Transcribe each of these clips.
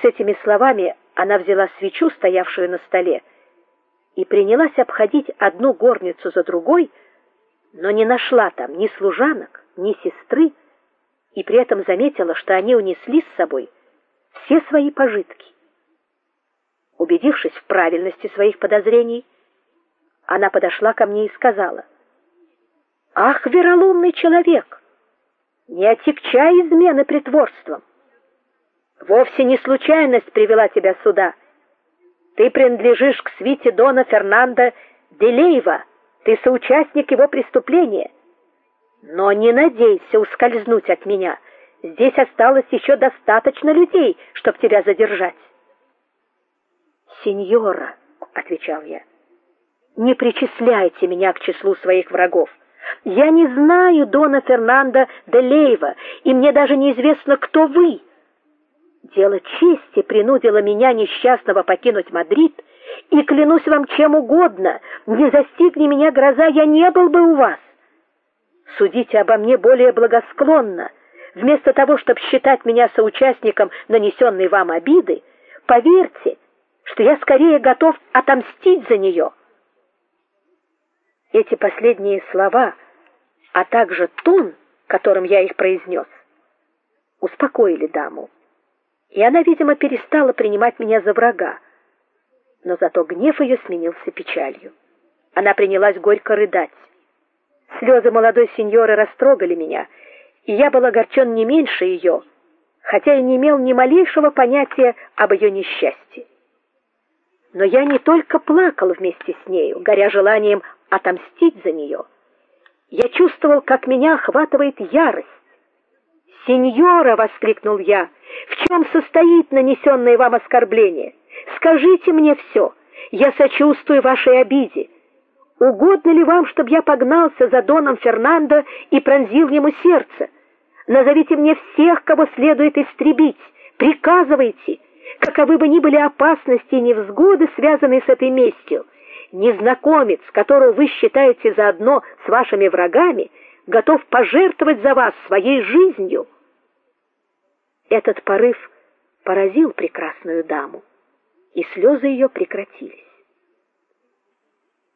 С этими словами она взяла свечу, стоявшую на столе, и принялась обходить одну горницу за другой, но не нашла там ни служанок, ни сестры, и при этом заметила, что они унесли с собой все свои пожитки. Убедившись в правильности своих подозрений, она подошла ко мне и сказала: "Ах, вероломный человек, не отягчай измены притворством. Вовсе не случайность привела тебя сюда. Ты принадлежишь к свите дона Фернандо Делейва, ты соучастник его преступления. Но не надейся ускользнуть от меня. Здесь осталось еще достаточно людей, чтобы тебя задержать. Сеньора, отвечал я. Не причисляйте меня к числу своих врагов. Я не знаю дона Фернандо де Лейва, и мне даже неизвестно, кто вы. Дело чести принудило меня несчастного покинуть Мадрид, и клянусь вам чем угодно, не застигни меня гроза, я не был бы у вас. Судите обо мне более благосклонно. Вместо того, чтобы считать меня соучастником нанесенной вам обиды, поверьте, что я скорее готов отомстить за нее. Эти последние слова, а также тон, которым я их произнес, успокоили даму. И она, видимо, перестала принимать меня за врага. Но зато гнев ее сменился печалью. Она принялась горько рыдать. Слезы молодой сеньоры растрогали меня, и я был огорчен не меньше ее, хотя и не имел ни малейшего понятия об ее несчастье. Но я не только плакал вместе с нею, горя желанием отомстить за нее. Я чувствовал, как меня охватывает ярость. "Сеньора", воскликнул я. "В чем состоит нанесенное вам оскорбление? Скажите мне все. Я сочувствую вашей обиде. Угодно ли вам, чтобы я погнался за доном Фернандо и пронзил ему сердце? Назовите мне всех, кого следует истребить. Приказывайте, каковы бы ни были опасности и невзгоды, связанные с этой местью. Незнакомец, которого вы считаете заодно с вашими врагами, готов пожертвовать за вас своей жизнью. Этот порыв поразил прекрасную даму, и слезы ее прекратились.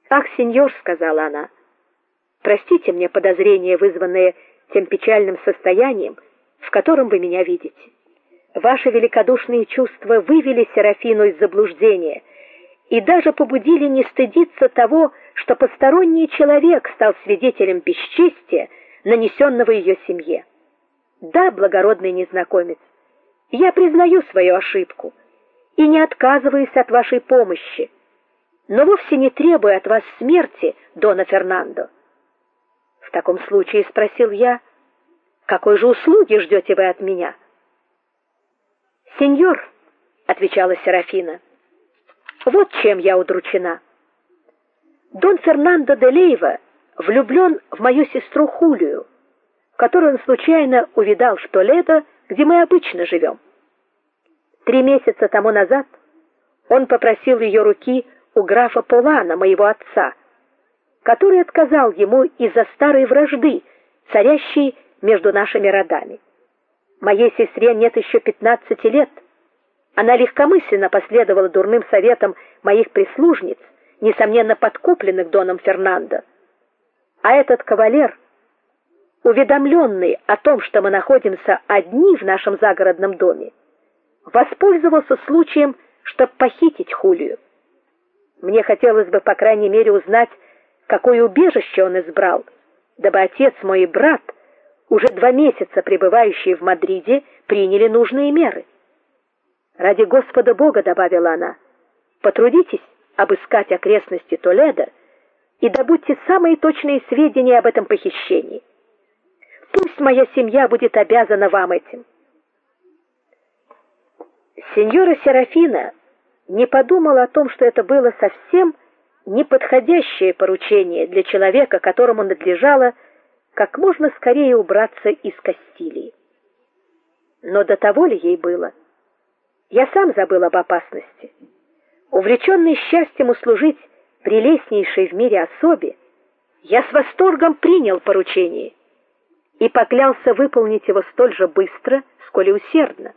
"Ах, сеньор", сказала она. "Простите мне подозрения, вызванные тем печальным состоянием, в котором вы меня видите. Ваши великодушные чувства вывели Серафину из заблуждения и даже побудили не стыдиться того, что посторонний человек стал свидетелем бесчестия, нанесенного ее семье. Да, благородный незнакомец, я признаю свою ошибку и не отказываюсь от вашей помощи, но вовсе не требую от вас смерти, дона Фернандо. В таком случае спросил я: "Какой же услуги ждете вы от меня?" "Сеньор", отвечала Серафина. "Вот чем я удручена. Дон Фернандо де Лейва влюблен в мою сестру Хулию, которую он случайно увидал в Толедо, где мы обычно живем. Три месяца тому назад он попросил ее руки у графа Полана, моего отца, который отказал ему из-за старой вражды, царящей между нашими родами. Моей сестре нет еще пятнадцати лет. Она легкомысленно последовала дурным советам моих прислужниц несомненно подкупленных доном Фернандо. А этот кавалер, уведомленный о том, что мы находимся одни в нашем загородном доме, воспользовался случаем, чтобы похитить Хулию. Мне хотелось бы, по крайней мере, узнать, какое убежище он избрал, дабы отец мой и брат, уже два месяца пребывающие в Мадриде, приняли нужные меры. Ради Господа Бога, добавила она. Потрудитесь обыскать окрестности Толедо и добудьте самые точные сведения об этом похищении. Моя семья будет обязана вам этим. Сеньора Серафина не подумала о том, что это было совсем неподходящее поручение для человека, которому надлежало как можно скорее убраться из Кастилии. Но до того ли ей было? Я сам забыл об опасности. Увлеченный счастьем услужить прелестнейшей в мире особе, я с восторгом принял поручение и поклялся выполнить его столь же быстро, сколь и усердно.